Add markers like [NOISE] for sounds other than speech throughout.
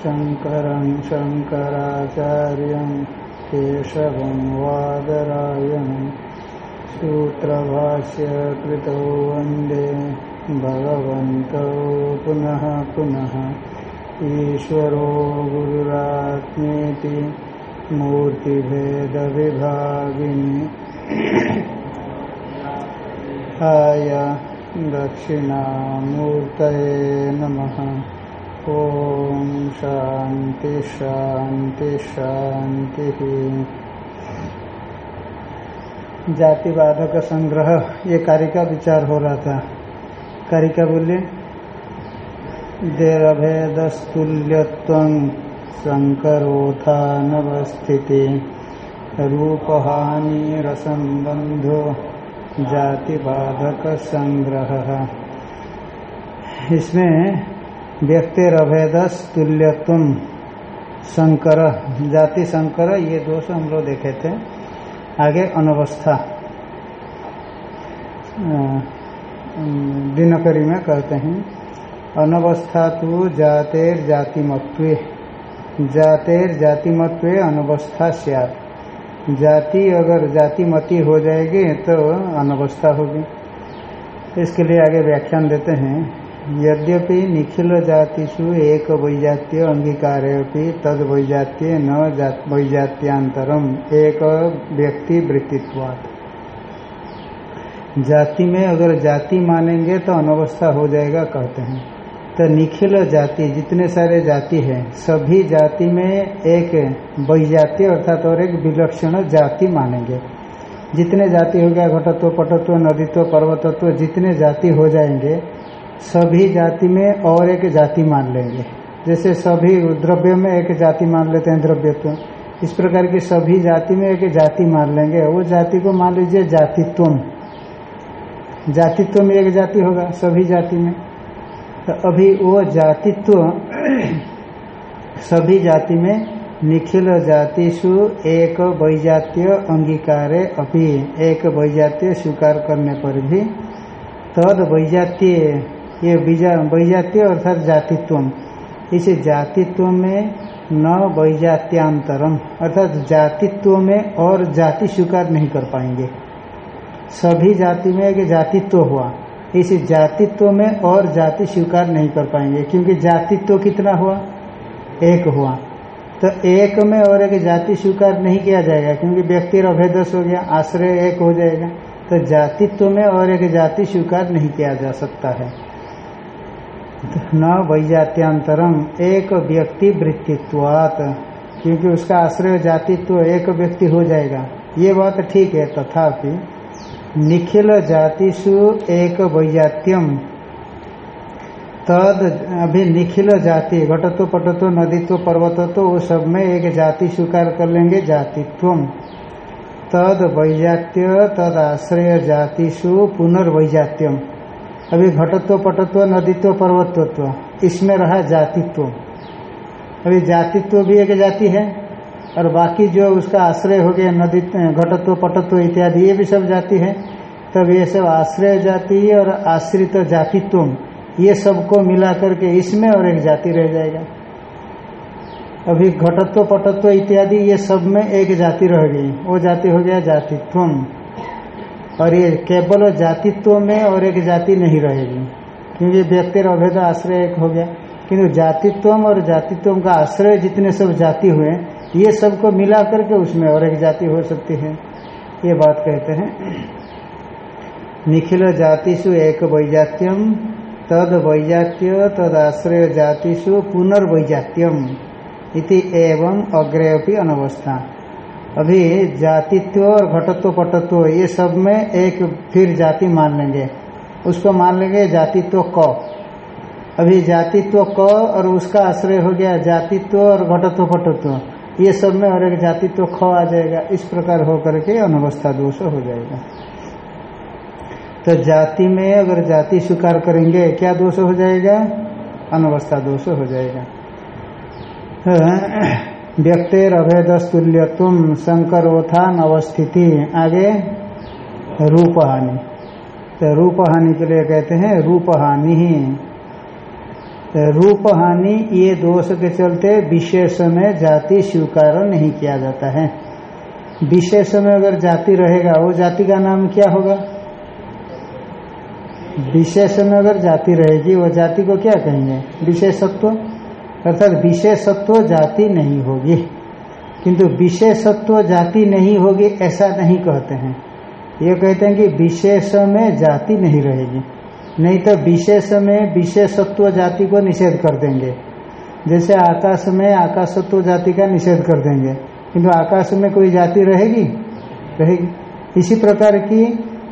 शङ्करं शङ्कराचार्यं केशवं वादरायणम् सूत्रभाष्य कृतौ वंदे भगवन्तौ पुनः पुनः ईश्वरो गुरुरात्मेति मूर्तिभेदविभागिनि हाय दक्षिणामूर्तये नमः। ॐ शान्ति शान्ति शान्तिः जाति बाधक संग्रह, ये कार्य का विचार हो रहा था। कार्य का बोलिए देरभेदस्तुल्यत्व रसंबंधो जाति बाधक संग्रह। इसमें व्यक्तिर अभेदस तुल्यत्व संकर जाति शंकर, ये दोष हम लोग देखे थे। आगे अनवस्था। दिनकरी में कहते हैं। अनवस्था तो जातेर जातिमत्व। जातेर जातिमत्व अनवस्था सियात। जाति अगर जातिमती हो जाएगी तो अनवस्था होगी। इसके लिए आगे व्याख्यान देते हैं। यद्यपि निखिल जातिषु एक वैजात्य अंगीकार तद वैजात्य न वैजात्यांतरम एक व्यक्ति वृत्तित्वात् जाति में अगर जाति मानेंगे तो अनवस्था हो जाएगा, कहते हैं। तो निखिल जाति, जितने सारे जाति है, सभी जाति में एक वैजाति अर्थात और एक विलक्षण जाति मानेंगे। जितने जाति हो गया, घटत्व, पटत्व, नदीत्व, पर्वतत्व, जितने जाति हो जाएँगे सभी जाति में और एक जाति मान लेंगे। जैसे सभी द्रव्य में एक जाति मान लेते हैं द्रव्यत्व। इस प्रकार की सभी जाति में एक जाति मान लेंगे। वो जाति को मान लीजिए जातित्व जातित्व में एक जाति होगा सभी जाति में। तो अभी वो जातित्व [CLEARS THROAT] सभी जाति में निखिल जातिषु एक वैजातीय अंगीकारे अभी एक वैजातीय स्वीकार करने पर भी तद वैजात्य ये वैजात्य अर्थात जातित्व इस जातित्व में न वैजात्यांतरम, अर्थात जातित्व में और जाति स्वीकार नहीं कर पाएँगे। सभी जाति में एक जातित्व हुआ। इस जातित्व में और जाति स्वीकार नहीं कर पाएँगे, क्योंकि जातित्व कितना हुआ? एक हुआ। तो एक में और एक जाति स्वीकार नहीं किया जाएगा, क्योंकि व्यक्ति अभेदस हो गया, आश्रय एक हो जाएगा। तो जातित्व में और एक जाति स्वीकार नहीं किया जा सकता है। न वैजात्यांतरम एक व्यक्ति वृत्तित्वात। क्योंकि उसका आश्रय जातित्व एक व्यक्ति हो जाएगा। ये बात ठीक है, तथापि निखिल जातिषु एक वैजात्यम। तद अभी निखिल जाति घटत्व पटत्व नदीत्व पर्वतत्व वो सब में एक जाति स्वीकार कर लेंगे जातित्व तद वैजात्य, तद आश्रय जातिषु पुनर्वैजात्यम। अभी घटत्व पटत्व, नदीत्व, पर्वतत्व, इसमें रहा जातित्व। अभी जातित्व भी एक जाति है, और बाकी जो उसका आश्रय हो गया नदी घटत्व, पटत्व इत्यादि, ये भी सब जाति है। तब ये सब आश्रय जाति और आश्रित जातित्व, ये सबको मिला करके इसमें और एक जाति रह जाएगा। अभी घटत्व, पटत्व इत्यादि, ये सब में एक जाति रह गई। वो जाति हो गया जातित्व। और ये केवल जातित्व में और एक जाति नहीं रहेगी। क्योंकि व्यक्ति अभेद आश्रय एक हो गया। किंतु जातित्व और जातित्व का आश्रय जितने सब जाति हुए, ये सबको मिला करके उसमें और एक जाति हो सकती है। ये बात कहते हैं। निखिल जातिषु एक वैजात्यम, तद वैजात्य, तद आश्रय जातिषु पुनर्वैजात्यम इति एवं अग्रे अनवस्था। अभी जातित्व और घटत्व, पटत्व, ये सब में एक फिर जाति मान लेंगे। उसको मान लेंगे जातित्व क। अभी जातित्व क और उसका आश्रय हो गया जातित्व और घटत्व, पटत्व। ये सब में और एक जातित्व ख आ जाएगा। इस प्रकार होकर के अनवस्था दोष हो जाएगा। तो जाति में अगर जाति स्वीकार करेंगे, क्या दोष हो जाएगा? अनवस्था दोष हो जाएगा। तो व्यक्तिर अभेदस्तुल्यत्व संकरोत्थान अवस्थिति आगे रूप हानि तो रूप हानि के लिए कहते हैं रूप हानि ही। तो रूप हानि ये दोष के चलते विशेष में जाति स्वीकार नहीं किया जाता है। विशेष में अगर जाति रहेगा, वो जाति का नाम क्या होगा? विशेष में अगर जाति रहेगी, वो जाति को क्या कहेंगे? विशेषत्व? अर्थात विशेषत्व जाति नहीं होगी। किंतु विशेषत्व जाति नहीं होगी, ऐसा नहीं कहते हैं। ये कहते हैं कि विशेष में जाति नहीं रहेगी। नहीं तो विशेष में विशेषत्व जाति को निषेध कर देंगे। जैसे आकाश में आकाशत्व जाति का निषेध कर देंगे। किंतु आकाश में कोई जाति रहेगी? रहेगी। इसी प्रकार की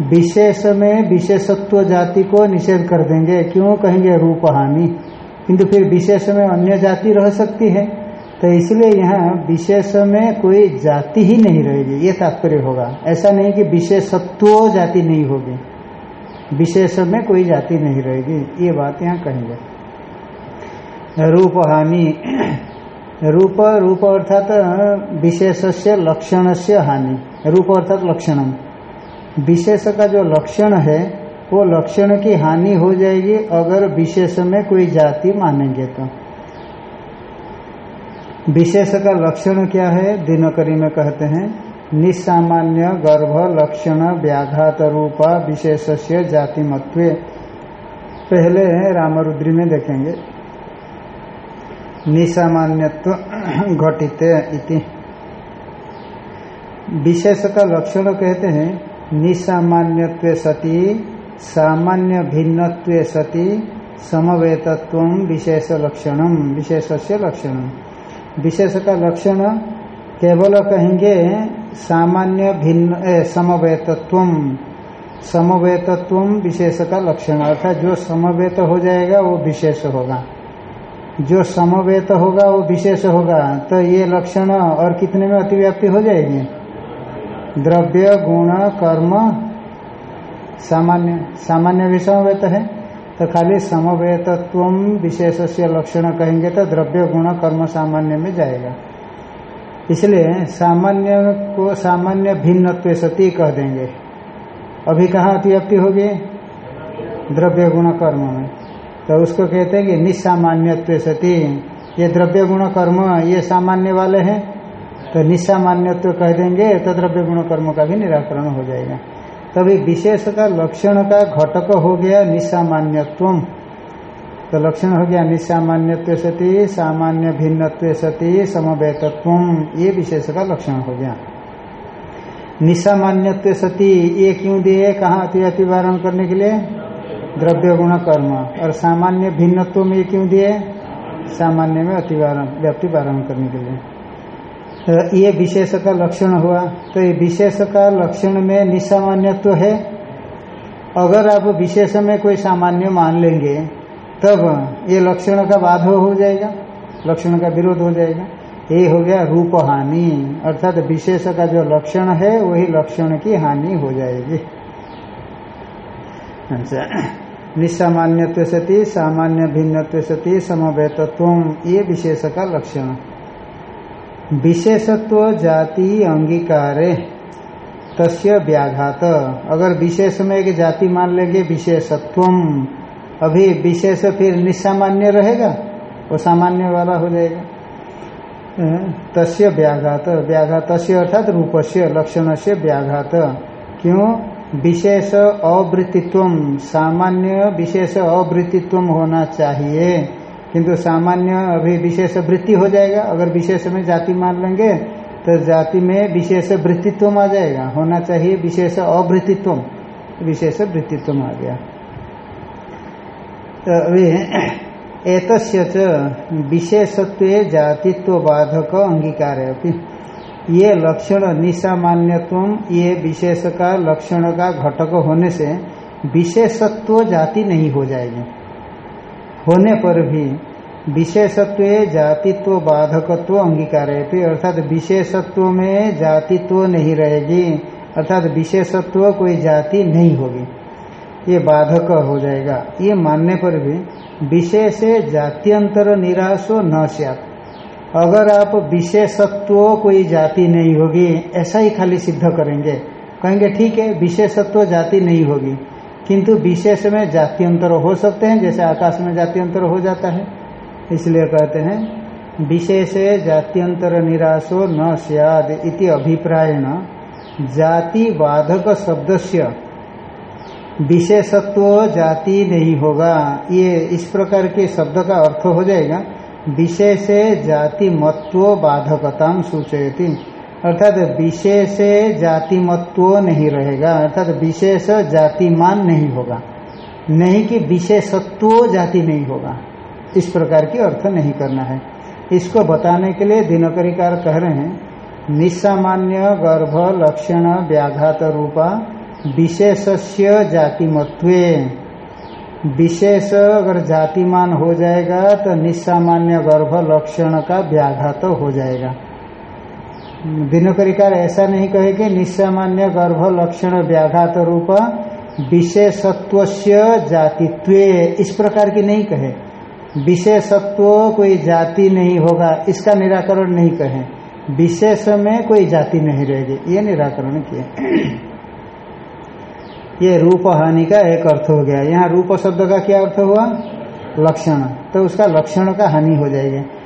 विशेष में विशेषत्व जाति को निषेध कर देंगे। क्यों? कहेंगे रूप हानि किंतु फिर विशेष में अन्य जाति रह सकती है। तो इसलिए यहाँ विशेष में कोई जाति ही नहीं रहेगी, ये तात्पर्य होगा। ऐसा नहीं कि विशेषत्व जाति नहीं होगी। विशेष में कोई जाति नहीं रहेगी, ये बात यहाँ कहेंगे रूप हानि, रूप रूप अर्थात विशेष से लक्षण से हानि। रूप अर्थात लक्षणम विशेष का जो लक्षण है वो लक्षण की हानि हो जाएगी अगर विशेष में कोई जाति मानेंगे तो। विशेष का लक्षण क्या है? दिनकरी में कहते हैं निसामान्य गर्भ लक्षण व्याघात रूपा विशेष से जाति मत्व पहले रामरुद्री में देखेंगे। निसामान्यत्व [CLEARS THROAT] घटित इति। विशेष का लक्षण कहते हैं निसामान्यत्व सती सामान्य भिन्न सती समवेतत्व विशेष लक्षणम विशेष से लक्षणम विशेष का लक्षण केवल कहेंगे सामान्य भिन्न समवेतत्व। समवेतत्व विशेष का लक्षण, अर्थात जो समवेत हो जाएगा, वो विशेष होगा। जो समवेत होगा, वो विशेष होगा। तो ये लक्षण और कितने में अतिव्याप्ति हो जाएगी? द्रव्य, गुण, कर्म सामान्य सामान्य भी समवेत है तो खाली समवेतत्व विशेष से लक्षण कहेंगे तो द्रव्य गुण कर्म सामान्य में जाएगा। इसलिए सामान्य को सामान्य भिन्नत्व सती कह देंगे। अभी कहाँ अतिव्याप्ति होगी? द्रव्य गुण कर्म में। तो उसको कहते हैं कि निसामान्यत्व सती। ये द्रव्य गुण कर्म, ये सामान्य वाले हैं तो निसामान्यत्व कह देंगे तो द्रव्य गुण कर्म का भी निराकरण हो जाएगा। तभी विशेष का लक्षण का घटक हो गया निसामान्यत्व तो लक्षण हो गया निसामान्यत्व सती, सामान्य भिन्नत्व सती समवेतत्व ये विशेष का लक्षण हो गया। निसामान्यत्व सती, ये क्यों दिए, कहाँ अति अतिवारण करने के लिए? द्रव्य गुण कर्म। और सामान्य भिन्नत्व में ये क्यों दिए? सामान्य में अतिवारण व्याप्ति वारण करने के लिए। तो ये विशेष का लक्षण हुआ। तो ये विशेष का लक्षण में निसामान्यत्व है। अगर आप विशेष में कोई सामान्य मान लेंगे, तब ये लक्षण का बाध हो जाएगा। लक्षण का विरोध हो जाएगा। ये हो गया रूप हानि। अर्थात विशेष का जो लक्षण है, वही लक्षण की हानि हो जाएगी। अच्छा। निसामान्यत्व सती, सामान्य भिन्नत्व सती, समवेतत्व, ये विशेष का लक्षण। विशेषत्व जाति अंगीकारे, तस्य व्याघात। अगर विशेष में एक जाति मान लेंगे विशेषत्व अभी विशेष फिर निसामान्य रहेगा, वो सामान्य वाला हो जाएगा। तस्य व्याघात। व्याघात अर्थात रूप से लक्षण से व्याघात। क्यों? विशेष अवृत्तित्व सामान्य विशेष अवृत्तित्व होना चाहिए। किंतु सामान्य अभी विशेष वृत्ति हो जाएगा। अगर विशेष में जाति मान लेंगे तो जाति में विशेष वृत्तित्व आ जाएगा। होना चाहिए विशेष अवृत्तित्व। विशेष वृत्तित्व आ गया। तो अभी [CLEARS THROAT] एतस्य विशेषत्व जातित्व बाधक अंगीकार है ये लक्षण निसामान्यत्व, ये विशेष का लक्षण का घटक होने से विशेषत्व जाति नहीं हो जाएगी। होने पर भी विशेषत्व जातित्व बाधकत्व अंगीकार अर्थात विशेषत्व में जातित्व नहीं रहेगी, अर्थात विशेषत्व कोई जाति नहीं होगी। ये बाधक हो जाएगा। ये मानने पर भी विशेष जात्यंतर निराशो न अगर आप विशेषत्व कोई जाति नहीं होगी, ऐसा ही खाली सिद्ध करेंगे। कहेंगे, ठीक है, विशेषत्व जाति नहीं होगी। किंतु विशेष में जात्यंतर हो सकते हैं, जैसे आकाश में जात्यंतर हो जाता है। इसलिए कहते हैं, विशेष जात्यंतर निराशो न सियाद इति अभिप्रायण। जाति बाधक शब्द से विशेषत्व जाति नहीं होगा। ये इस प्रकार के शब्द का अर्थ हो जाएगा। विशेष जाति मत्व बाधकता सूचयती। अर्थात विशेष जाति मत्व नहीं रहेगा, अर्थात विशेष जातिमान नहीं होगा। नहीं कि विशेषत्व जाति नहीं होगा। इस प्रकार की अर्थ नहीं करना है। इसको बताने के लिए दिनकरिकार कह रहे हैं निसामान्य गर्भ लक्षण व्याघात रूपा विशेषस्य जातिमत्वे। विशेष अगर जातिमान हो जाएगा तो निसामान्य गर्भ लक्षण का व्याघात हो जाएगा। दिनकरिकार ऐसा नहीं कहेगी निसामान्य गर्भ लक्षण व्याघात रूप विशेषत्व जातित्व। इस प्रकार की नहीं कहे। विशेषत्व कोई जाति नहीं होगा, इसका निराकरण नहीं कहे। विशेष में कोई जाति नहीं रहेगी। ये निराकरण किए। [CLEARS THROAT] ये रूप हानि का एक अर्थ हो गया। यहाँ रूप शब्द का क्या अर्थ हुआ? लक्षण। तो उसका लक्षण का हानि हो जाएगी।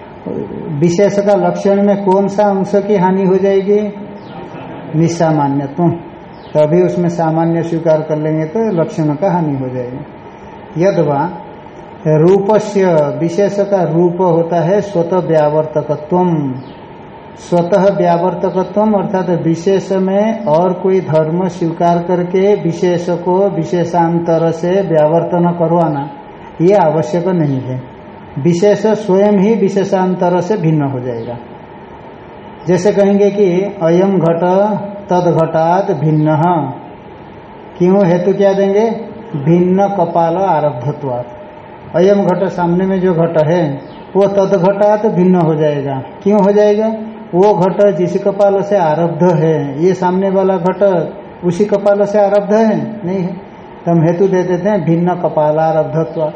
विशेष का लक्षण में कौन सा अंश की हानि हो जाएगी? निसामान्य तुम। तो अभी उसमें सामान्य स्वीकार कर लेंगे तो लक्षण का हानि हो जाएगी। यदवा, रूपस्य विशेष का रूप होता है स्वतः व्यावर्तकत्व स्वतः व्यावर्तकत्व अर्थात विशेष में और कोई धर्म स्वीकार करके विशेष को विशेषांतर से व्यावर्तन करवाना, ये आवश्यक नहीं है। विशेष स्वयं ही विशेषांतर से भिन्न हो जाएगा। जैसे कहेंगे कि अयम घट, तद घटात भिन्न। क्यों हेतु क्या देंगे? भिन्न कपाल आरब्धत्वात। अयम घट सामने में जो घट है, वो तद घटात भिन्न हो जाएगा। क्यों हो जाएगा? वो घट जिस कपाल से आरब्ध है, ये सामने वाला घट उसी कपाल से आरब्ध है? नहीं है। तो हम हेतु दे देते हैं भिन्न कपाल आरब्धत्व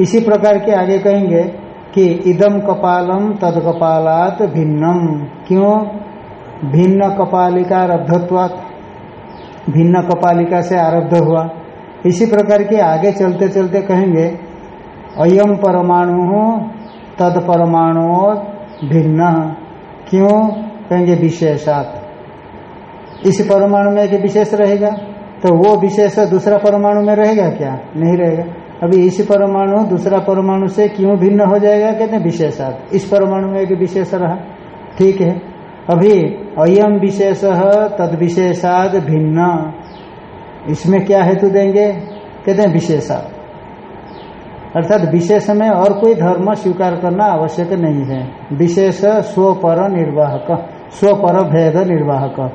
इसी प्रकार के आगे कहेंगे कि इदम कपालम तद कपालात भिन्नम। क्यों? भिन्न कपालिका आरब्धत्वात भिन्न कपालिका से आरब्ध हुआ। इसी प्रकार के आगे चलते चलते कहेंगे, अयम परमाणु तद परमाणु भिन्न। क्यों? कहेंगे विशेषात। इस परमाणु में एक विशेष रहेगा तो वो विशेष दूसरा परमाणु में रहेगा क्या? नहीं रहेगा। अभी इस परमाणु, दूसरा परमाणु से क्यों भिन्न हो जाएगा? कहते हैं विशेषात इस परमाणु में एक विशेष रहा। ठीक है। अभी अयम विशेष तद विशेषाद भिन्न। इसमें क्या हेतु देंगे? कहते हैं विशेषात अर्थात विशेष में और कोई धर्म स्वीकार करना आवश्यक नहीं है। विशेष स्व स्वपर निर्वाहक, स्वपर भेद निर्वाहक।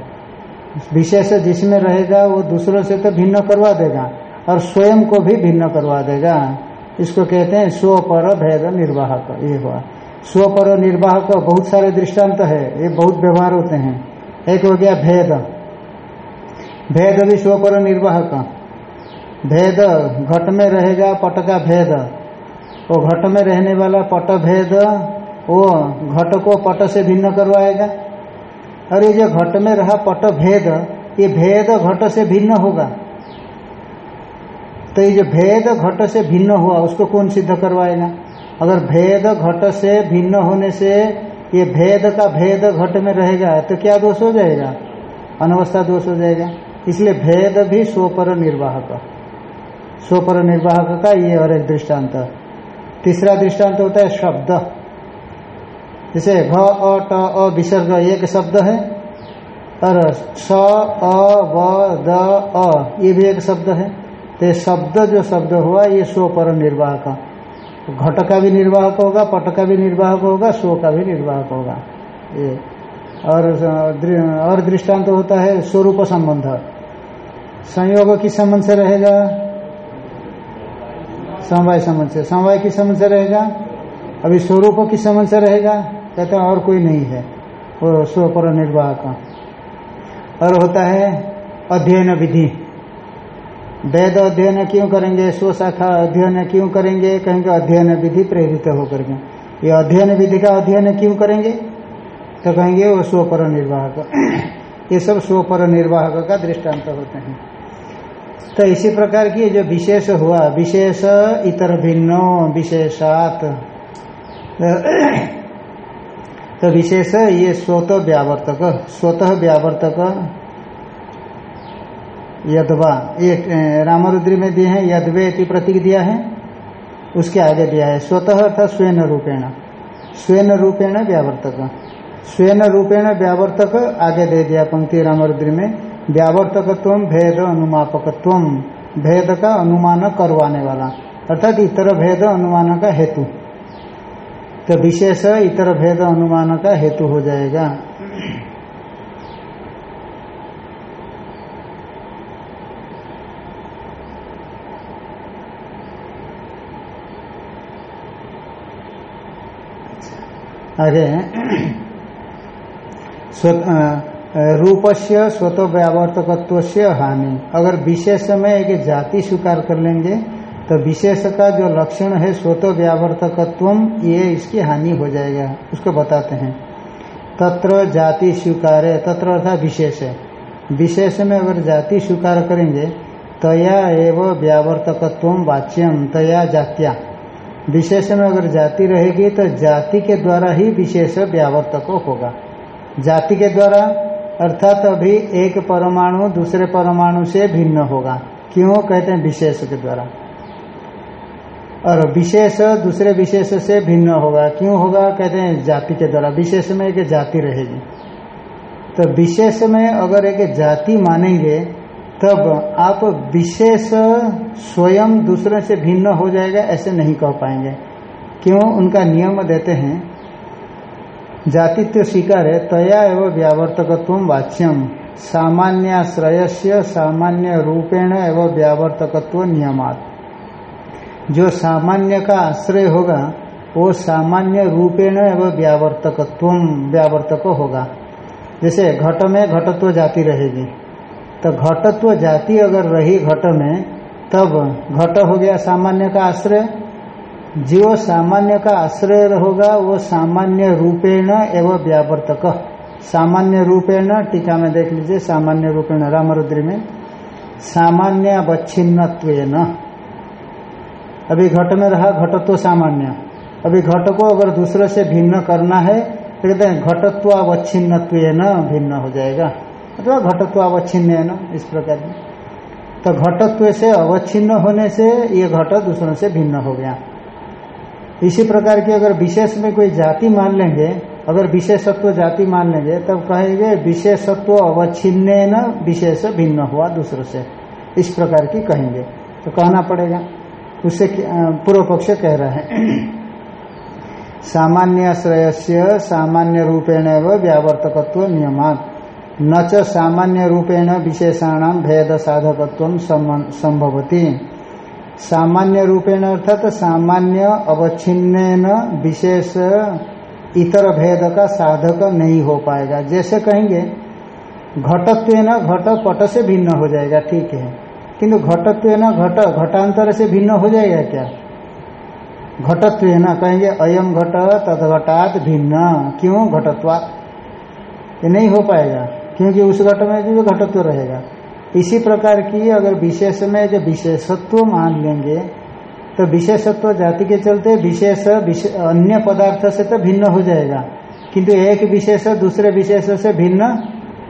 विशेष जिसमें रहेगा, वो दूसरों से तो भिन्न करवा देगा। और स्वयं को भी भिन्न करवा देगा। इसको कहते हैं स्वपर भेद निर्वाहक। ये हुआ। स्वपर निर्वाहक बहुत सारे दृष्टांत है। ये बहुत व्यवहार होते हैं। एक हो गया भेद। भेद भी स्वपर निर्वाहक। भेद घट में रहेगा, पट का भेद। वो घट में रहने वाला पट भेद, वो घट को पट से भिन्न करवाएगा। और ये जो घट में रहा पट भेद, ये भेद घट से भिन्न होगा। तो ये जो भेद घट से भिन्न हुआ, उसको कौन सिद्ध करवाएगा? अगर भेद घट से भिन्न होने से ये भेद का भेद घट में रहेगा तो क्या दोष हो जाएगा? अनवस्था दोष हो जाएगा। इसलिए भेद भी स्वपर निर्वाहक। स्वपर निर्वाहक का ये और एक दृष्टांत। तीसरा दृष्टांत होता है शब्द। जैसे घ अ, ट, अ, विसर्ग एक शब्द है, और स, अ, व, द, अ, ये भी एक शब्द है। तो शब्द जो शब्द हुआ, ये स्व पर निर्वाह का घट का भी निर्वाहक होगा, पट का भी निर्वाहक होगा, स्व का भी निर्वाहक होगा। ये और और दृष्टांत तो होता है स्वरूप संबंध। संयोग किस संबंध से रहेगा? समवाय संबंध से। समवाय किस संबंध से रहेगा? अभी स्वरूप की समस्या रहेगा? कहते हैं, और कोई नहीं है। वो स्वपर निर्वाह का और होता है अध्ययन विधि। वेद अध्ययन क्यों करेंगे? स्व शाखा अध्ययन क्यों करेंगे? कहेंगे अध्ययन विधि प्रेरित होकर के। ये अध्ययन विधि का अध्ययन क्यों करेंगे? तो कहेंगे वो स्वपर निर्वाहक। ये सब स्वपर निर्वाहक का दृष्टांत होते हैं। तो इसी प्रकार की जो विशेष हुआ, विशेष इतर भिन्नो विशेषात। तो विशेष ये स्वतः व्यावर्तक स्वतः व्यावर्तक। यदवा ये रामरुद्री में दिए हैं, यदवे इति प्रतीक दिया है, उसके आगे दिया है, स्वतः अर्थात स्वयं रूपेण। स्वयं रूपेण व्यावर्तक। स्वयं रूपेण व्यावर्तक, आगे दे दिया पंक्ति रामरुद्री में, व्यावर्तकत्व भेद अनुमापकत्व। भेद का अनुमान करवाने वाला। अर्थात इतर भेद अनुमान का हेतु। तो विशेष इतर भेद अनुमान का हेतु हो जाएगा। आगे रूप से स्वतः व्यावर्तकत्व से हानि। अगर विशेष में एक जाति स्वीकार कर लेंगे तो विशेष का जो लक्षण है स्वतः व्यावर्तकत्व ये इसकी हानि हो जाएगा। उसको बताते हैं। तत्र जाति स्वीकार, तत्र अर्थात विशेष है। विशेष में अगर जाति स्वीकार करेंगे, तया एवं व्यावर्तकत्व वाच्यम, तया जात्या। विशेष में अगर जाति रहेगी तो जाति के द्वारा ही विशेष व्यावर्तक होगा। जाति के द्वारा अर्थात अभी एक परमाणु दूसरे परमाणु से भिन्न होगा। क्यों? कहते हैं विशेष के द्वारा। और विशेष दूसरे विशेष से भिन्न होगा। क्यों होगा? कहते हैं जाति के द्वारा। विशेष में एक जाति रहेगी। तो विशेष में अगर एक जाति मानेंगे तब आप विशेष स्वयं दूसरे से भिन्न हो जाएगा, ऐसे नहीं कह पाएँगे। क्यों? उनका नियम देते हैं, जातित्व स्वीकार है, तया एवं व्यावर्तकत्व वाच्यम सामान्याश्रय से सामान्य रूपेण एवं व्यावर्तकत्व नियमात। जो सामान्य का आश्रय होगा, वो सामान्य रूपेण एवं व्यावर्तकत्व, व्यावर्तक होगा। जैसे घट में घटत्व जाति रहेगी। तो घटत्व जाति अगर रही घट में, तब घट हो गया सामान्य का आश्रय। जो सामान्य का आश्रय होगा वो सामान्य रूपेण एवं व्यावर्तक। सामान्य रूपेण, टीका में देख लीजिए, सामान्य रूपेण रामरुद्री में, सामान्य अवच्छिन्न अभी घट में रहा, घटत्व सामान्य। अभी घट को अगर दूसरे से भिन्न करना है तो कहते हैं घटत्व अवच्छिन्न भिन्न हो जाएगा। अथवा घटत्व अवच्छिन्न है ना, इस प्रकार की तो घटत्व से अवच्छिन्न होने से ये घट दूसरों से भिन्न हो गया। इसी प्रकार की अगर विशेष में कोई जाति मान लेंगे, अगर विशेषत्व जाति मान लेंगे, तब कहेंगे विशेषत्व अवच्छिन्न न, विशेष भिन्न हुआ दूसरों से। इस प्रकार की कहेंगे। तो कहना पड़ेगा। उससे पूर्व पक्ष कह रहे हैं। [CLEARS THROAT] सामान्य श्रेय सामान्य रूपेण व्यावर्तकत्व नियमात। न च सामान्य रूपेण विशेषाण भेद साधकत्व संभवती सामान्य रूपेण अर्थात सामान्य अवच्छिन्न विशेष इतर भेद का साधक नहीं हो पाएगा। जैसे कहेंगे घटत्व न घट पट से भिन्न हो जाएगा, ठीक है। किंतु घटत्व न घट, घटांतर से भिन्न हो जाएगा क्या? घटत्व न कहेंगे अयम घट, तद घटात भिन्न। क्यों? घटत्वात। ये नहीं हो पाएगा। क्योंकि उस घट में भी घटत्व तो रहेगा। इसी प्रकार की अगर विशेष में जो विशेषत्व मान लेंगे तो विशेषत्व जाति के चलते विशेष अन्य पदार्थ से तो भिन्न हो जाएगा। किंतु एक विशेष दूसरे विशेष से भिन्न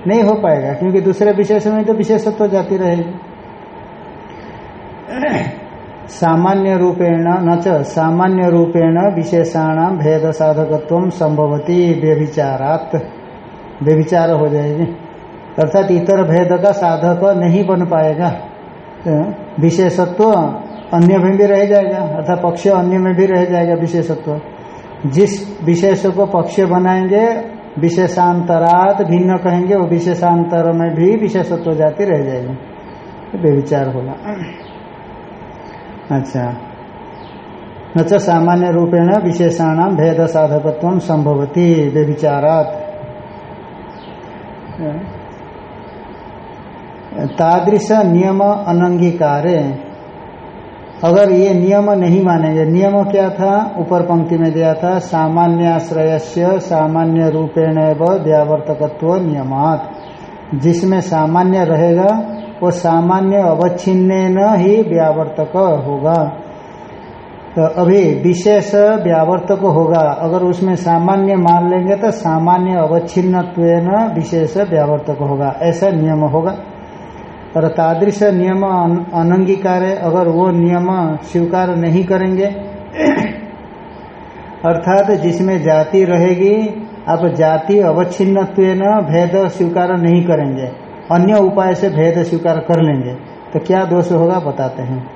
नहीं हो पाएगा, क्योंकि दूसरे विशेष में तो विशेषत्व जाति रहेगी। सामान्य रूपेण न सामान्य रूपेण विशेषाण भेद साधकत्व संभवती, व्यभिचारात। व्यभिचार हो जाएगी। अर्थात इतर भेद का साधक नहीं बन पाएगा। विशेषत्व अन्य में भी रह जाएगा, अर्थात पक्ष अन्य में भी रह जाएगा विशेषत्व। जिस विशेष को पक्ष बनाएँगे, विशेषांतरात भिन्न कहेंगे, वो विशेषांतर में भी विशेषत्व जाति रह जाएगी। बेविचार होगा अच्छा। न च सामान्य रूपेण विशेषाणाम भेद साधकत्व संभवती व्यभिचारात तादृश नियम अनंगीकारे। अगर ये नियम नहीं मानेंगे, नियम क्या था? ऊपर पंक्ति में दिया था सामान्याश्रय से सामान्य रूपेण व्यावर्तकत्व नियमात। जिसमें सामान्य रहेगा, वो सामान्य अवच्छिन्न ही व्यावर्तक होगा। तो अभी विशेष व्यावर्तक होगा, अगर उसमें सामान्य मान लेंगे तो सामान्य अवच्छिन्न विशेष व्यावर्तक होगा। ऐसा नियम होगा। और तादृश नियम अनंगीकार है अगर वो नियम स्वीकार नहीं करेंगे, [CLEARS THROAT] अर्थात जिसमें जाति रहेगी आप जाति अवच्छिन्न भेद स्वीकार नहीं करेंगे। अन्य उपाय से भेद स्वीकार कर लेंगे। तो क्या दोष होगा, बताते हैं।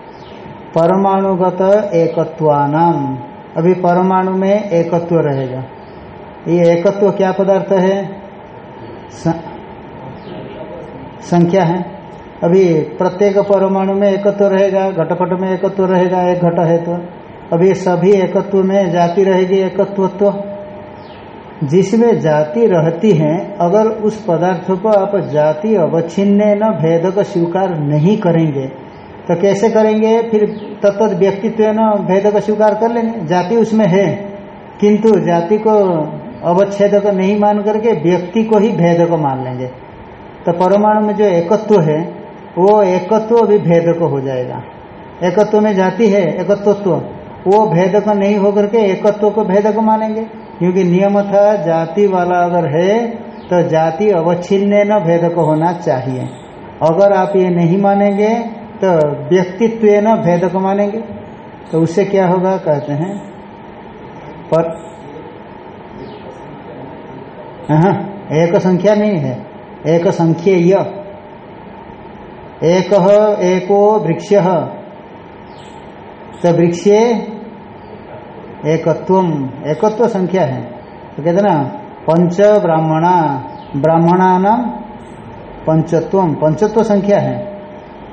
परमाणुगत एकत्वानाम अभी परमाणु में एकत्व रहेगा। ये एकत्व क्या पदार्थ है? संख्या है। अभी प्रत्येक परमाणु में एकत्व तो रहेगा, घटपट में एकत्व तो रहेगा, एक घट है तो अभी सभी एकत्व में जाति रहेगी एकत्वत्व। जिसमें जाति रहती है, अगर उस पदार्थ को आप जाति अवच्छिन्न न भेद को स्वीकार नहीं करेंगे तो कैसे करेंगे? फिर तत्त व्यक्तित्व न भेद को स्वीकार कर लेंगे। जाति उसमें है, किंतु जाति को अवच्छेद नहीं मान करके व्यक्ति को ही भेद को मान लेंगे। तो परमाणु में जो एकत्व है वो एकत्व भी भेद को हो जाएगा। एकत्व में जाति है, एकत्वत्व। वो भेद को नहीं होकर के एकत्व को भेद को मानेंगे। क्योंकि नियम था, जाति वाला अगर है तो जाति अवच्छिन्न न भेद को होना चाहिए। अगर आप ये नहीं मानेंगे तो व्यक्तित्व न भेद को मानेंगे। तो उससे क्या होगा, कहते हैं? पर हाँ एक संख्या नहीं है। एक संख्या एक एको वृक्ष। तो वृक्ष एकत्व एकत्व संख्या है। तो कहते ना, पंच ब्राह्मणा ब्राह्मणा नाम पंचत्व पंचत्व संख्या है।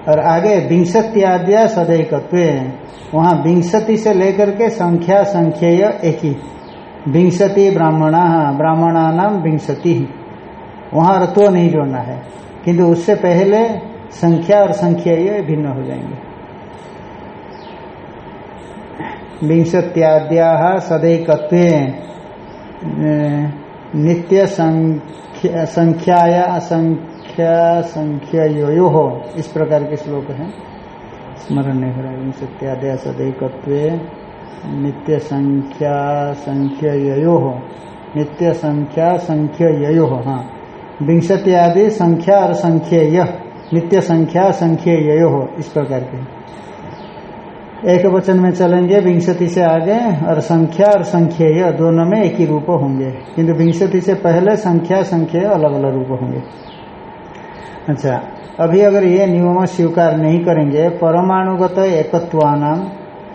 और आगे विंशत्याद्या सदैकत्व, वहाँ विंशति से लेकर के संख्या संख्येय एक। ही विंशति ब्राह्मणा ब्राह्मणा नाम विंशति। वहाँ रत्व नहीं जोड़ना है। किंतु उससे पहले संख्या और संख्या ये भिन्न हो जाएँगे। विंशत्याद्या सदैकत्व नित्य संख्या संख्याया संख्या संख्या यो हो इस प्रकार के श्लोक है। स्मरण नहीं हो रहा है। विंशत्याद्या सदैकत्व नित्य संख्या संख्या यो हो। नित्य संख्या संख्या यो हो हाँ विंशति आदि संख्या और संख्या नित्य संख्या संख्या ये हो, इस प्रकार के। एक वचन में चलेंगे, विंशति से आगे, और संख्या और संख्या दोनों में एक ही रूप होंगे। किंतु विंशति से पहले संख्या संख्या अलग अलग रूप होंगे। अच्छा अभी अगर ये नियम स्वीकार नहीं करेंगे, परमाणुगत एकत्वानाम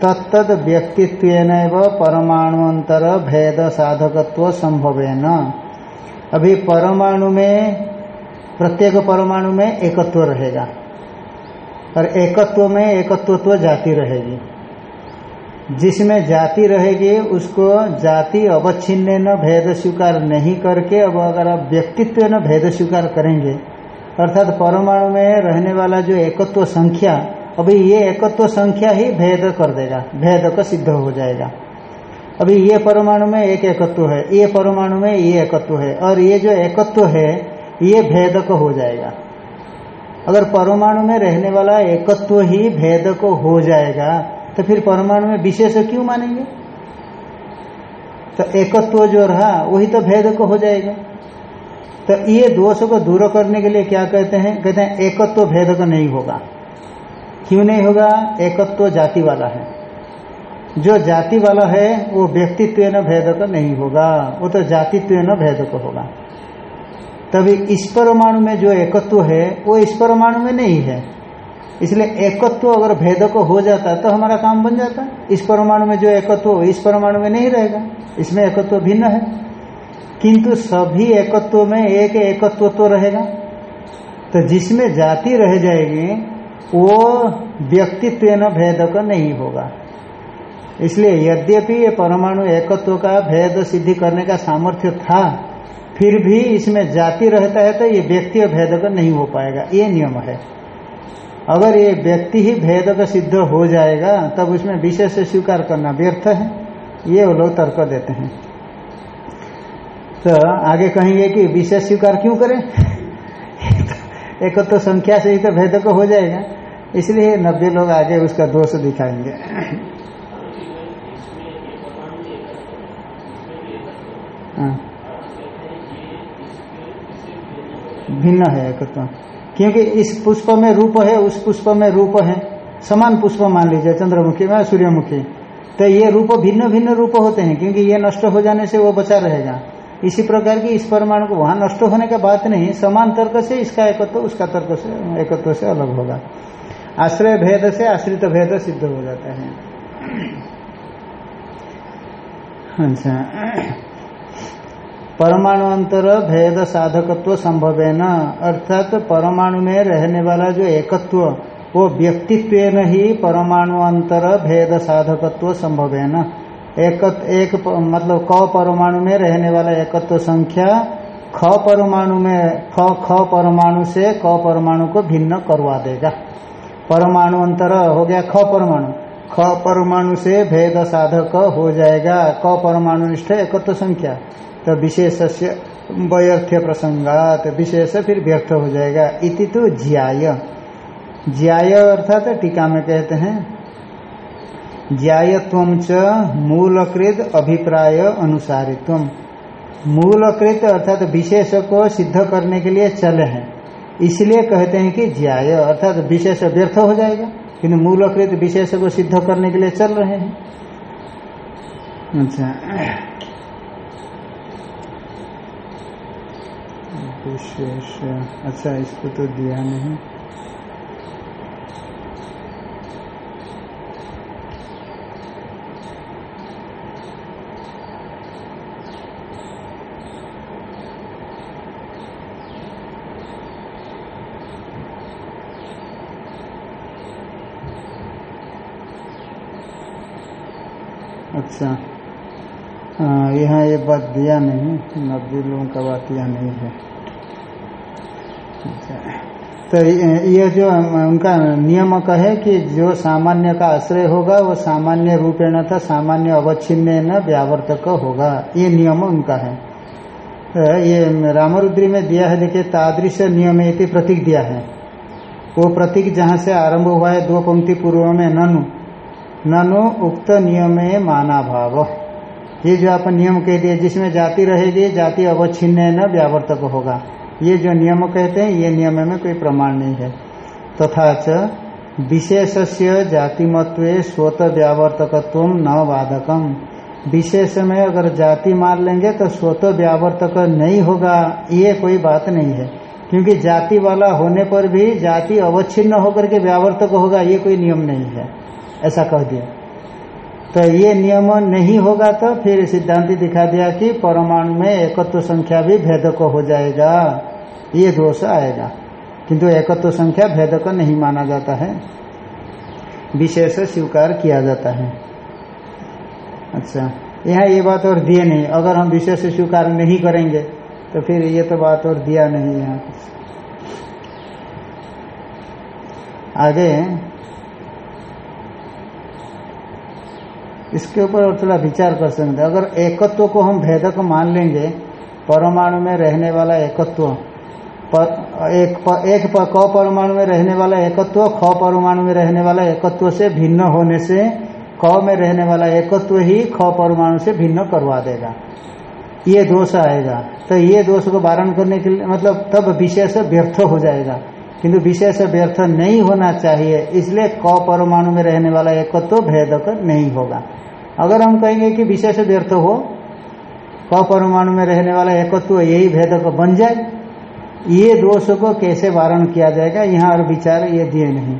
तत्द व्यक्तित्व परमाणुअंतर भेद साधकत्व संभव अभी परमाणु में प्रत्येक परमाणु में एकत्व रहेगा। और एकत्व में एकत्वत्व जाति रहेगी। जिसमें जाति रहेगी, उसको जाति अवच्छिन्न न भेद स्वीकार नहीं करके अब अगर आप व्यक्तित्व न भेद स्वीकार करेंगे, अर्थात परमाणु में रहने वाला जो एकत्व संख्या, अभी ये एकत्व संख्या ही भेद कर देगा, भेद का सिद्ध हो जाएगा। अभी ये परमाणु में एक एकत्व है, ये परमाणु में ये एकत्व है, और ये जो एकत्व है ये भेदक हो जाएगा। अगर परमाणु में रहने वाला एकत्व ही भेदक हो जाएगा तो फिर परमाणु में विशेष क्यों मानेंगे? तो एकत्व जो रहा, वही तो भेदक हो जाएगा। तो ये दोष को दूर करने के लिए क्या कहते हैं? कहते हैं, एकत्व भेदक नहीं होगा। क्यों नहीं होगा? एकत्व जाति वाला है। जो जाति वाला है, वो व्यक्तित्व न भेदक नहीं होगा। वो तो जातित्व न भेदक होगा। तभी इस परमाणु में जो एकत्व है, वो इस परमाणु में नहीं है। इसलिए एकत्व अगर भेद को हो जाता तो हमारा काम बन जाता। इस परमाणु में जो एकत्व इस परमाणु में नहीं रहेगा। इसमें एकत्व भिन्न है। किंतु सभी एकत्व में एक एकत्व तो रहेगा। तो जिसमें जाति रह जाएगी, वो व्यक्तित्व न भेद का नहीं होगा। इसलिए यद्यपि ये परमाणु एकत्व का भेद सिद्धि करने का सामर्थ्य था फिर भी इसमें जाति रहता है तो ये व्यक्ति भेद का नहीं हो पाएगा। ये नियम है। अगर ये व्यक्ति ही भेद का सिद्ध हो जाएगा, तब उसमें विशेष स्वीकार करना व्यर्थ है। ये वो लोग तर्क देते हैं। तो आगे कहेंगे कि विशेष स्वीकार क्यों करें? [LAUGHS] एक तो संख्या से ही तो भेद को हो जाएगा। इसलिए नब्बे लोग आगे उसका दोष दिखाएँगे। [LAUGHS] हाँ। भिन्न है एकत्व। क्योंकि इस पुष्प में रूप है, उस पुष्प में रूप है। समान पुष्प मान लीजिए, चंद्रमुखी में सूर्यमुखी। तो ये रूप भिन्न भिन्न रूप होते हैं, क्योंकि ये नष्ट हो जाने से वो बचा रहेगा। इसी प्रकार की इस परमाणु को वहाँ नष्ट होने का बात नहीं, समान तर्क से इसका एकत्व, उसका तर्क से, एकत्व से अलग होगा। आश्रय भेद से आश्रित भेद सिद्ध हो जाता है। अच्छा। परमाणु अंतर भेद साधकत्व संभव है न अर्थात परमाणु में रहने वाला जो एकत्व, वो व्यक्तित्व ही परमाणु अंतर भेद साधकत्व संभव है न एक एक मतलब क परमाणु में रहने वाला एकत्व संख्या, ख परमाणु में, ख ख परमाणु से क परमाणु को भिन्न करवा देगा। परमाणु अंतर हो गया ख परमाणु। ख परमाणु से भेद साधक हो जाएगा। क परमाणु निष्ठ एकत्व संख्या। तो विशेष से व्यर्थ्य प्रसंगात विशेष फिर व्यर्थ हो जाएगा। इति तो ज्याय। ज्याय अर्थात तो टीका में कहते हैं, ज्यायत्व च मूलकृत अभिप्राय अनुसारित्व। मूलकृत अर्थात तो विशेष को सिद्ध करने के लिए चले हैं। इसलिए कहते हैं कि ज्याय अर्थात तो विशेष व्यर्थ हो जाएगा किन्तु मूलकृत विशेष को सिद्ध करने के लिए चल रहे हैं। अच्छा। विशेष अच्छा इसको तो दिया नहीं अच्छा यहाँ बात दिया नहीं नब्बे लोगों का बात यह नहीं है। अच्छा। तो ये जो, उनका नियम का है कि जो सामान्य का आश्रय होगा, वो सामान्य रूपेण था, सामान्य अवच्छिन्न न व्यावर्तक होगा। ये नियम उनका है। तो ये रामरुद्री में दिया है, देखिए, तादृश नियम इति प्रतीक दिया है। वो प्रतीक जहाँ से आरंभ हुआ है, दो पंक्ति पूर्व में, ननु। ननु उक्त नियम माना भाव ये जो आप नियम कह दिए, जिसमें जाति रहेगी, जाति अवच्छिन्न न व्यावर्तक होगा। ये जो नियम कहते हैं, ये नियम में कोई प्रमाण नहीं है। तथा च विशेष से जातिमत्व स्वत व्यावर्तकत्व न वादकम विशेष में अगर जाति मार लेंगे तो स्वत व्यावर्तक नहीं होगा, ये कोई बात नहीं है। क्योंकि जाति वाला होने पर भी जाति अवच्छिन्न होकर के व्यावर्तक होगा, ये कोई नियम नहीं है। ऐसा कह दिया। तो ये नियम नहीं होगा तो फिर सिद्धांत दिखा दिया कि परमाणु में एकत्व संख्या भी भेदक हो जाएगा। ये दोष आएगा। किंतु एकत्व संख्या भेदक नहीं माना जाता है। विशेष स्वीकार किया जाता है। अच्छा यहाँ ये बात और दिए नहीं। अगर हम विशेष स्वीकार नहीं करेंगे तो फिर ये तो बात और दिया नहीं यहाँ कुछ आगे इसके ऊपर थोड़ा विचार कर सकते अगर एकत्व को हम भेदक मान लेंगे परमाणु में रहने वाला एकत्व पर, एक प, एक प, क परमाणु में रहने वाला एकत्व ख परमाणु में रहने वाला एकत्व से भिन्न होने से क में रहने वाला एकत्व ही ख परमाणु से भिन्न करवा देगा। ये दोष आएगा। तो ये दोष को वारण करने के लिए मतलब तब विशेष व्यर्थ हो जाएगा। किंतु विशेष व्यर्थ नहीं होना चाहिए, इसलिए क परमाणु में रहने वाला एकत्व भेदक नहीं होगा। अगर हम कहेंगे कि विशेष व्यर्थ हो, क परमाणु में रहने वाला एकत्व तो यही भेदक बन जाए, ये दोष को कैसे वारण किया जाएगा, यहाँ और विचार ये दिए नहीं।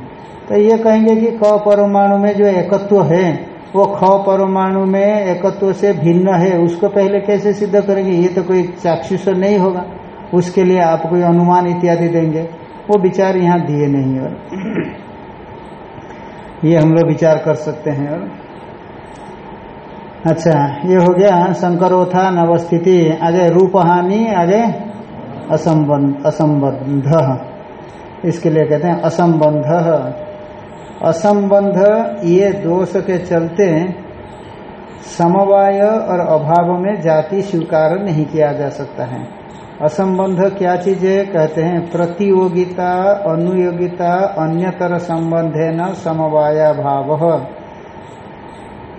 तो ये कहेंगे कि क परमाणु में जो एकत्व तो है, वो ख परमाणु में एकत्व से भिन्न है, उसको पहले कैसे सिद्ध करेंगे, ये तो कोई चाक्षुष नहीं होगा। उसके लिए आप कोई अनुमान इत्यादि देंगे। वो विचार यहाँ दिए नहीं और ये हम लोग विचार कर सकते हैं और अच्छा ये हो गया संकरोथा नवस्थिति आगे रूपहानि आगे असंबंध असंबंध। इसके लिए कहते हैं असंबंध। असंबंध ये दोष के चलते समवाय और अभाव में जाति स्वीकार नहीं किया जा सकता है। असंबंध क्या चीज़ है? कहते हैं, प्रतियोगिता, अनुयोगिता, अन्यतर संबंधे न समवाया भाव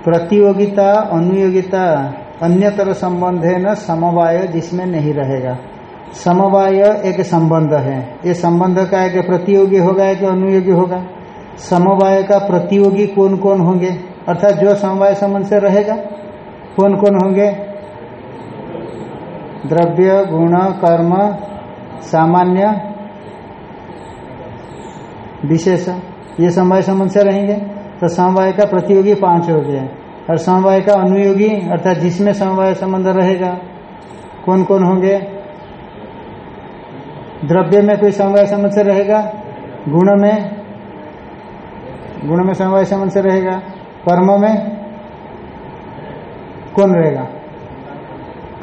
प्रतियोगिता, अनुयोगिता, अन्यतर संबंध है न समवाय जिसमें नहीं रहेगा। समवाय एक संबंध है। ये संबंध का एक प्रतियोगी होगा कि अनुयोगी होगा? समवाय का प्रतियोगी कौन कौन होंगे? अर्थात जो समवाय संबंध से रहेगा कौन कौन होंगे? द्रव्य, गुण, कर्म, सामान्य, विशेष। ये समवाय संबंध से रहेंगे। तो समवाय का प्रतियोगी पाँच हो गया। और समवाय का अनुयोगी, अर्थात जिसमें समवाय संबंध रहेगा कौन कौन होंगे? द्रव्य में कोई समवाय संबंध से रहेगा? गुण में? गुण में समवाय संबंध से रहेगा। कर्म में? कौन रहेगा?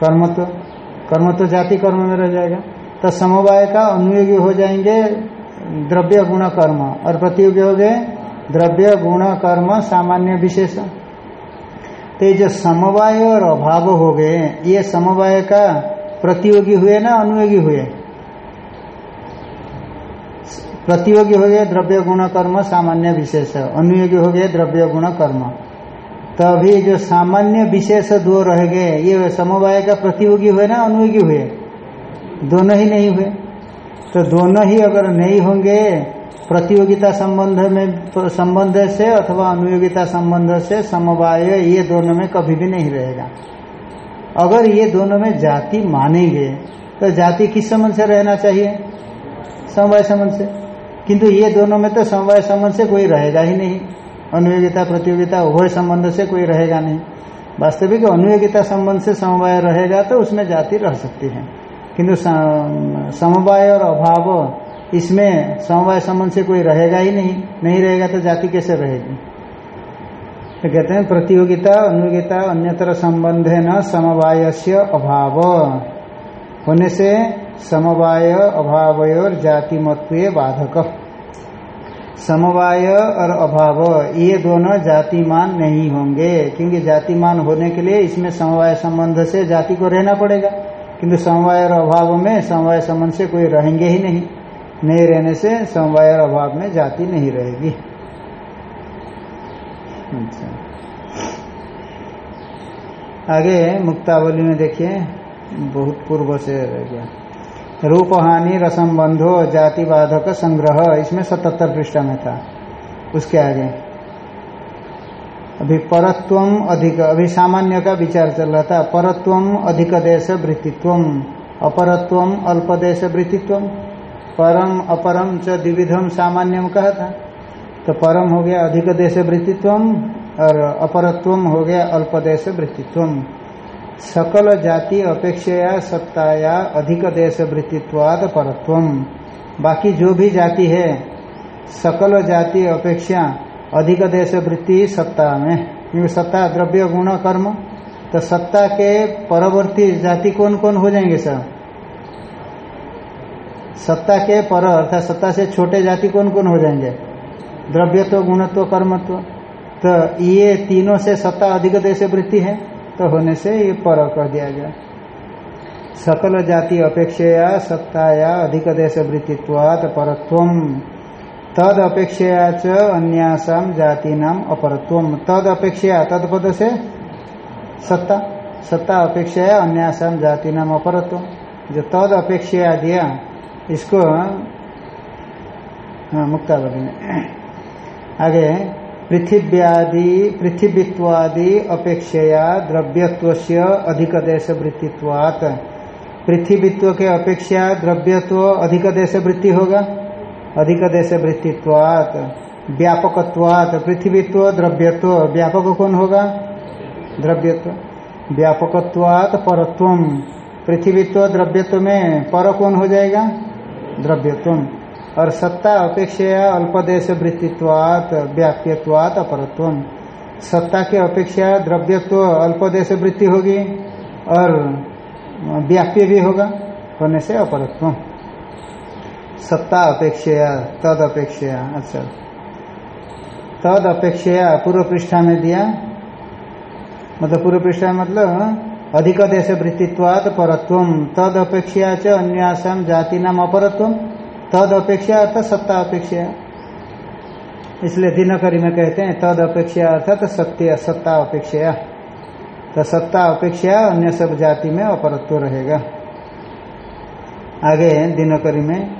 कर्म तो कर्म तो जाति कर्म में रह जाएगा। तो समवाय का अनुयोगी हो जाएँगे द्रव्य गुण कर्म, और प्रतियोगी हो गए द्रव्य गुण कर्म, सामान्य विशेष। तो जो समवाय और अभाव हो गए, ये समवाय का प्रतियोगी हुए ना अनुयोगी हुए? प्रतियोगी हो गए द्रव्य गुण कर्म, सामान्य विशेष। अनुयोगी हो गए द्रव्य गुण कर्म। तभी जो सामान्य विशेष दो रह गए, ये समवाय का प्रतियोगी हुए ना, अनुयोगी हुए? दोनों ही नहीं हुए। तो दोनों ही अगर नहीं होंगे, प्रतियोगिता संबंध में संबंध से अथवा अनुयोगिता संबंध से समवाय, ये दोनों में कभी भी नहीं रहेगा। अगर ये दोनों में जाति मानेंगे तो जाति किस संबंध से रहना चाहिए? समवाय संबंध से। किंतु ये दोनों में तो समवाय संबंध से कोई रहेगा ही नहीं। अनुयोगिता, प्रतियोगिता, उभय संबंध से कोई रहेगा नहीं। वास्तविक अनुयोगिता संबंध से समवाय रहेगा तो उसमें जाति रह सकती है। किंतु समवाय और अभाव, इसमें समवाय संबंध से कोई रहेगा ही नहीं। नहीं रहेगा तो जाति कैसे रहेगी? तो कहते हैं, प्रतियोगिता, अनुयोगिता, अन्यतर संबंध है न समवाय से अभाव। होने से समवाय अभाव और जाति मत्व बाधक। समवाय और अभाव, ये दोनों जातिमान नहीं होंगे। क्योंकि जातिमान होने के लिए इसमें समवाय संबंध से जाति को रहना पड़ेगा। किंतु समवाय और अभाव में समवाय संबंध से कोई रहेंगे ही नहीं। नहीं रहने से समवाय और अभाव में जाति नहीं रहेगी। अच्छा। आगे मुक्तावली में देखिए, बहुत पूर्व से रह गया। रूप हानि रसंबंधो जाति बाधक संग्रह। इसमें सतहत्तर पृष्ठ में था। उसके आगे। अभी परत्व अधिक अभी सामान्य का विचार चल रहा था। परत्व अधिक देश वृत्तित्व, अपरत्व अल्पदेश वृत्तित्व। परम, अपरम च द्विविधम सामान्यम कहा था। तो परम हो गया अधिक देश वृत्तित्व और अपरत्व हो गया अल्पदेश वृत्तित्व। सकल जाति अपेक्षया सत्ताया अधिक देश वृत्तित्वाद परत्व बाकी जो भी जाति है, सकल जाति अपेक्षा अधिक देश वृत्ति सत्ता में। क्योंकि सत्ता द्रव्य गुण कर्म तो सत्ता के परवर्ती जाति कौन कौन हो जाएँगे सर? सत्ता के पर अर्थात सत्ता से छोटे जाति कौन कौन हो जाएँगे? द्रव्यत्व, गुणत्व, कर्मत्व। तो ये तीनों से सत्ता अधिक देश वृत्ति है। तो होने से ये पर कह दिया गया। सकल जाति अपेक्षया, सत्ताया, अधिक देश वृत्तित्वात परत्व तद अपेक्षया च अन्यासाम जाति नाम अपरत्व तद अपेक्षया, तद पद से? सत्ता। सत्ता अपेक्षया, अन्यासाम जाति नाम अपरत्व जो तद अपेक्षया दिया, इसको हाँ मुक्तावली में। आगे पृथिव्यादि, पृथिवीत्वादि अपेक्षया द्रव्यत्व से अधिक देश वृत्तित्वात पृथ्वीत्व के अपेक्षा द्रव्यत्व अधिक देश वृत्ति होगा? अधिक देश वृत्तित्वात व्यापकत्वात। पृथ्वीत्व द्रव्यत्व। व्यापक कौन होगा? द्रव्यत्व। व्यापकत्वात परत्व पृथ्वीत्व द्रव्यत्व में पर कौन हो जाएगा? द्रव्यत्व और सत्ता अपेक्षा अल्पदेश वृत्तित्वात व्याप्यवात अपरत्व सत्ता के अपेक्षा द्रव्यत्व अल्पदेय वृत्ति होगी और व्याप्य भी होगा, होने से अपरत्व सत्ता अपेक्षा तद अपेक्षा अच्छा। तद अपेक्षा पूर्व पृष्ठा में दिया। मतलब पूर्व पृष्ठा मतलब अधिक देश वृत्तित्वाद परत्व तद अपेक्षा च जाति नाम अपरत्व तद अपेक्षा अर्थात सत्ता अपेक्षा इसलिए दिनकरी में कहते हैं तद अपेक्षा अर्थात सत्य सत्ता अपेक्षा तो सत्ता अपेक्षा अन्य सब जाति में अपरत्व रहेगा। आगे दिनकरी में,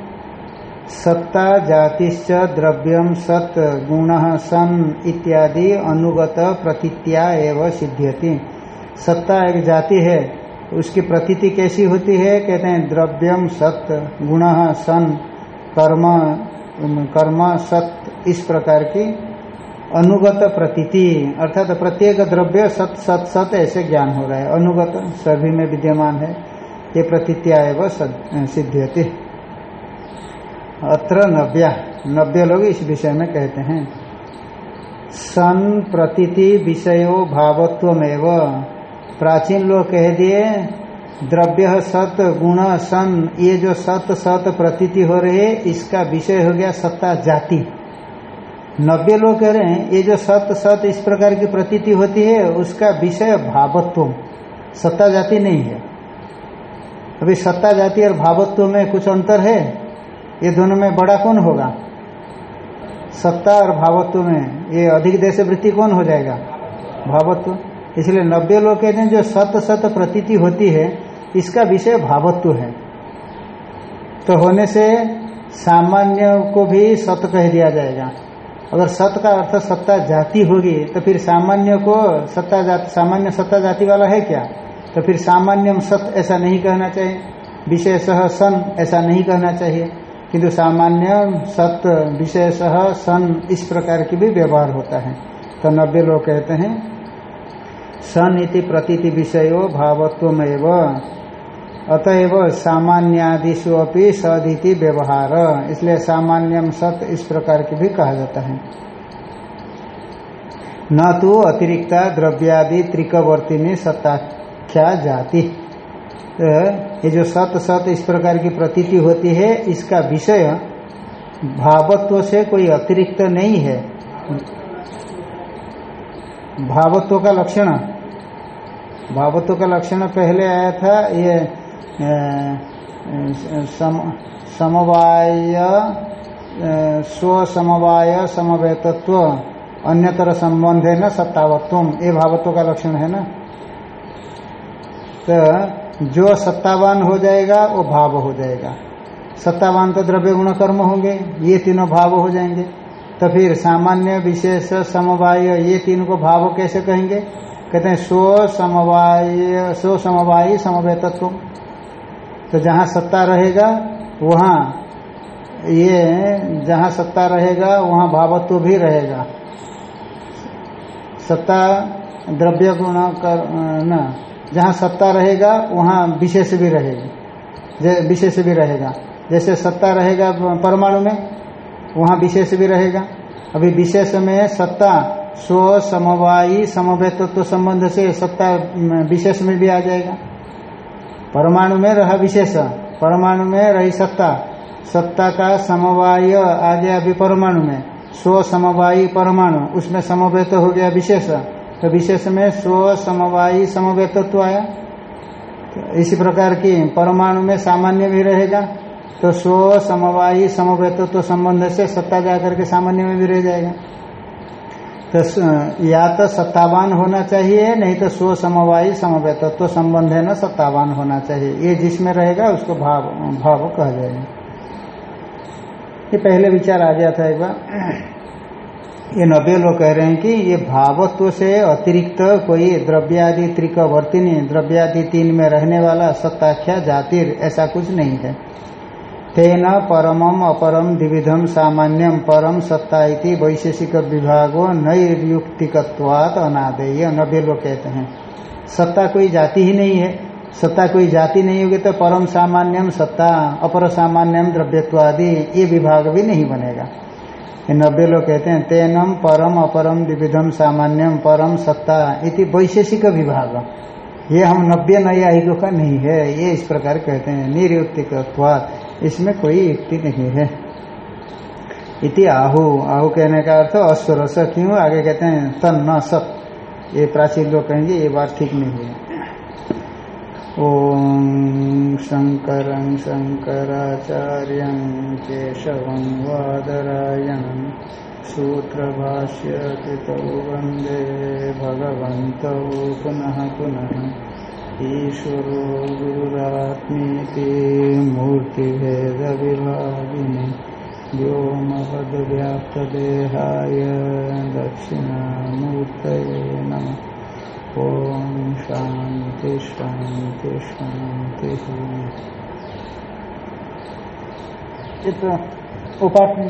सत्ता जातिश्च द्रव्यम सत गुण सन इत्यादि अनुगत प्रतीत्या एवं सिद्ध्यति। सत्ता एक जाति है, उसकी प्रतीति कैसी होती है? कहते हैं द्रव्यम सत गुण सन कर्म कर्म सत इस प्रकार की अनुगत प्रतीति, अर्थात प्रत्येक द्रव्य सत सत सत ऐसे ज्ञान हो रहा है। अनुगत, सभी में विद्यमान है। ये प्रतीत्या एवं सिद्ध्यति। अत्र नव्या, नव्य लोग इस विषय में कहते हैं। सन प्रतीति विषयो भावत्वमेव। प्राचीन लोग कह दिए द्रव्य सत, गुण सन, ये जो सत सत प्रतीति हो रही, इसका विषय हो गया सत्ता जाति। नब्बे लोग कह रहे हैं, ये जो सत सत इस प्रकार की प्रतीति होती है, उसका विषय भावत्व। सत्ता जाति नहीं है। अभी सत्ता जाति और भावत्व में कुछ अंतर है, ये दोनों में बड़ा कौन होगा? सत्ता और भावत्व में, ये अधिक देश वृत्ति कौन हो जाएगा? भावत्व। इसलिए नब्बे लोग कहते हैं, जो सत सत प्रतीति होती है इसका विषय भावत्व है। तो होने से सामान्य को भी सत कह दिया जाएगा। अगर सत का अर्थ सत्ता जाति होगी तो फिर सामान्य को सत्ता जाति, सामान्य सत्ता जाति वाला है क्या? तो फिर सामान्य सत ऐसा नहीं कहना चाहिए। विशेष सन ऐसा नहीं कहना चाहिए। किंतु सामान्य सत, विशेष सन इस प्रकार की भी व्यवहार होता है। तो नब्बे लोग कहते हैं सन इति प्रतीति विषयो भावत्वमेव। अतएव सामान्यादिशु अपनी सदिति व्यवहार। इसलिए सामान्यम सत इस प्रकार की भी कहा जाता है। न तो अतिरिक्ता द्रव्यादि त्रिकवर्तिनी सत्ताख्या जाति। तो ये जो सत सत इस प्रकार की प्रतीति होती है, इसका विषय भावत्व से कोई अतिरिक्त नहीं है। भावत्व का लक्षण भावत्व का लक्षण पहले आया था ये सम, समवाय स्व समवाय समवेतत्व अन्यतर संबंध है न सत्तावत्व ये भावत्व का लक्षण है ना? तो जो सत्तावान हो जाएगा वो भाव हो जाएगा। सत्तावान तो द्रव्य गुण कर्म होंगे ये तीनों भाव हो जाएँगे। तो फिर सामान्य विशेष समवाय ये तीन को भाव कैसे कहेंगे? कहते हैं स्व समवाय, स्व समवायी समवय तत्व तो जहाँ सत्ता रहेगा, वहाँ ये, जहाँ सत्ता रहेगा, वहाँ भावत्व भी रहेगा। सत्ता द्रव्य गुण कर, न, जहाँ सत्ता रहेगा, वहाँ विशेष भी रहेगी। विशेष भी रहेगा। जैसे सत्ता रहेगा परमाणु में, वहाँ विशेष भी रहेगा। अभी विशेष में सत्ता स्व, समवायी, समवेतत्व तो संबंध से सत्ता विशेष में भी आ जाएगा। परमाणु में रहा विशेष, परमाणु में रही सत्ता। सत्ता का समवाय आ गया अभी परमाणु में। स्व, समवायी, परमाणु, उसमें समवेत हो गया विशेष। तो विशेष में स्व, समवायी, समवेतत्व आया। तो इसी प्रकार की परमाणु में सामान्य भी रहेगा। तो स्व, समवायी समवे समवेतत्व संबंध से सत्ता जाकर के सामान्य में भी रह जाएगा। तो या तो सत्तावान होना चाहिए, नहीं तो स्व समवायी समवेतत्व तो संबंध है ना सत्तावान होना चाहिए। ये जिसमें रहेगा, उसको भाव भाव कहा जाएगा। ये पहले विचार आ गया था एक बार। ये नब्बे लोग कह रहे हैं कि ये भावत्व से अतिरिक्त कोई द्रव्यादि, त्रिकवर्तिनी, द्रव्यादि तीन में रहने वाला सत्ताख्या, जातिर, ऐसा कुछ नहीं है। तेन परमम अपरम द्विविधम सामान्यम परम सत्ता इति वैशेषिक विभागो नैर्युक्तिकवात अनादेय नब्बे लोग कहते हैं सत्ता कोई जाति ही नहीं है। सत्ता कोई जाति नहीं होगी तो परम सामान्यम, सत्ता अपर सामान्यम, द्रव्यत्वादि ये विभाग भी नहीं बनेगा। ये नब्बे लोग कहते हैं तेनम परम अपरम द्विविधम सामान्यम परम सत्ता इति वैशेषिक विभाग। ये हम नब्बे न्यायिकों का नहीं है। ये इस प्रकार कहते हैं। निरुक्तिकत्वात इसमें कोई युक्ति नहीं है। इति आहु। आहु कहने का अर्थ अश्वर स क्यों? आगे कहते हैं तन न सत ये प्राचीन लोग कहेंगे, ये बात ठीक नहीं है। ॐ शङ्करं शङ्कराचार्यं केशवं वादरायणं सूत्रभाष्यकृतौ वंदे भगवन्तौ पुनः पुनः। ईश्वरो गुरुरात्मीति मूर्तिभेदविभागिनि व्योमपदव्याप्तदेहाय दक्षिणामूर्तये नमः। ओम शांति शांति शांति ये तो उपासना